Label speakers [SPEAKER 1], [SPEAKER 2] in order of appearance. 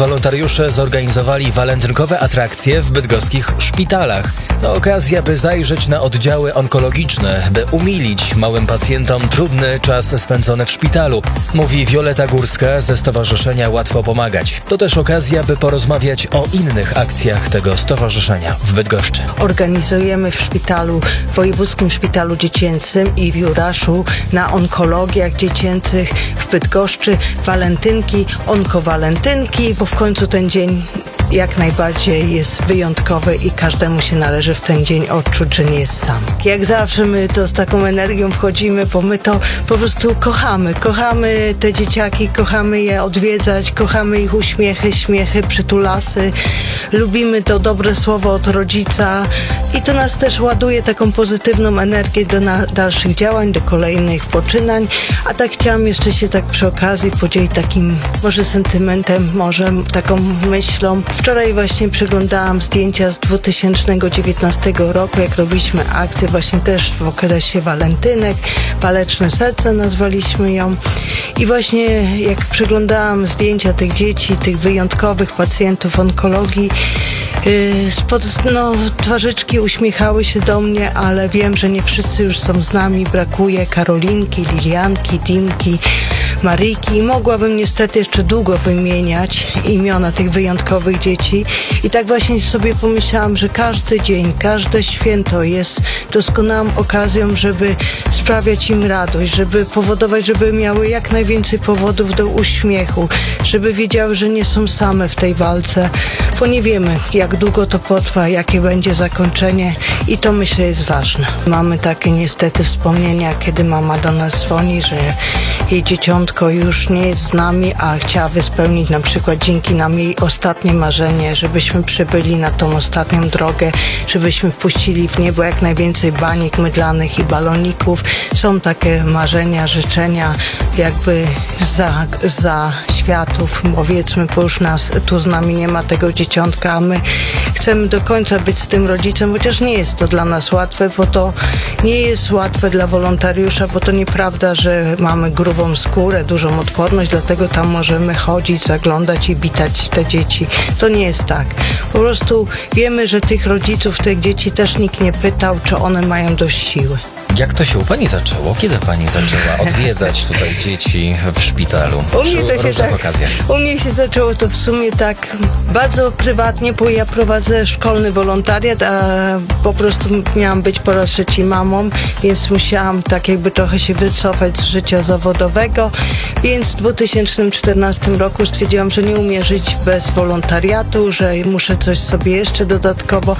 [SPEAKER 1] wolontariusze zorganizowali walentynkowe atrakcje w bydgoskich szpitalach. To okazja, by zajrzeć na oddziały onkologiczne, by umilić małym pacjentom trudny czas spędzony w szpitalu, mówi Wioleta Górska ze Stowarzyszenia Łatwo Pomagać. To też okazja, by porozmawiać o innych akcjach tego stowarzyszenia w Bydgoszczy.
[SPEAKER 2] Organizujemy w szpitalu, w Wojewódzkim Szpitalu Dziecięcym i w Juraszu na onkologiach dziecięcych w Bydgoszczy walentynki, onkowalentynki, bo w końcu ten dzień jak najbardziej jest wyjątkowy i każdemu się należy w ten dzień odczuć, że nie jest sam. Jak zawsze my to z taką energią wchodzimy, bo my to po prostu kochamy. Kochamy te dzieciaki, kochamy je odwiedzać, kochamy ich uśmiechy, śmiechy, przytulasy. Lubimy to dobre słowo od rodzica i to nas też ładuje taką pozytywną energię do dalszych działań, do kolejnych poczynań. A tak chciałam jeszcze się tak przy okazji podzielić takim może sentymentem, może taką myślą. Wczoraj właśnie przeglądałam zdjęcia z 2019 roku, jak robiliśmy akcję właśnie też w okresie walentynek. Waleczne serce nazwaliśmy ją. I właśnie jak przeglądałam zdjęcia tych dzieci, tych wyjątkowych pacjentów onkologii, Yy, Spod, no, twarzyczki uśmiechały się do mnie, ale wiem, że nie wszyscy już są z nami. Brakuje Karolinki, Lilianki, Dimki, Maryjki mogłabym niestety jeszcze długo wymieniać imiona tych wyjątkowych dzieci. I tak właśnie sobie pomyślałam, że każdy dzień, każde święto jest doskonałą okazją, żeby sprawiać im radość, żeby powodować, żeby miały jak najwięcej powodów do uśmiechu, żeby wiedziały, że nie są same w tej walce, bo nie wiemy, jak długo to potrwa, jakie będzie zakończenie i to myślę jest ważne. Mamy takie niestety wspomnienia, kiedy mama do nas dzwoni, że jej dzieciątko już nie jest z nami, a chciałaby spełnić na przykład dzięki nam jej ostatnie marzenie, żebyśmy przybyli na tą ostatnią drogę, żebyśmy wpuścili w niebo jak najwięcej banik mydlanych i baloników. Są takie marzenia, życzenia jakby za, za światów, powiedzmy, bo już nas tu z nami nie ma tego dzieciątka, a my chcemy do końca być z tym rodzicem, chociaż nie jest to dla nas łatwe, bo to nie jest łatwe dla wolontariusza, bo to nieprawda, że mamy grubą skórę, dużą odporność, dlatego tam możemy chodzić, zaglądać i bitać te dzieci. To nie jest tak. Po prostu wiemy, że tych rodziców, tych dzieci też nikt nie pytał, czy one mają dość siły.
[SPEAKER 1] Jak to się u pani zaczęło? Kiedy pani zaczęła odwiedzać tutaj dzieci w szpitalu?
[SPEAKER 2] U mnie to się tak,
[SPEAKER 1] okazjach.
[SPEAKER 2] u mnie się zaczęło to w sumie tak bardzo prywatnie, bo ja prowadzę szkolny wolontariat, a po prostu miałam być po raz trzeci mamą, więc musiałam tak jakby trochę się wycofać z życia zawodowego, więc w 2014 roku stwierdziłam, że nie umiem żyć bez wolontariatu, że muszę coś sobie jeszcze dodatkowo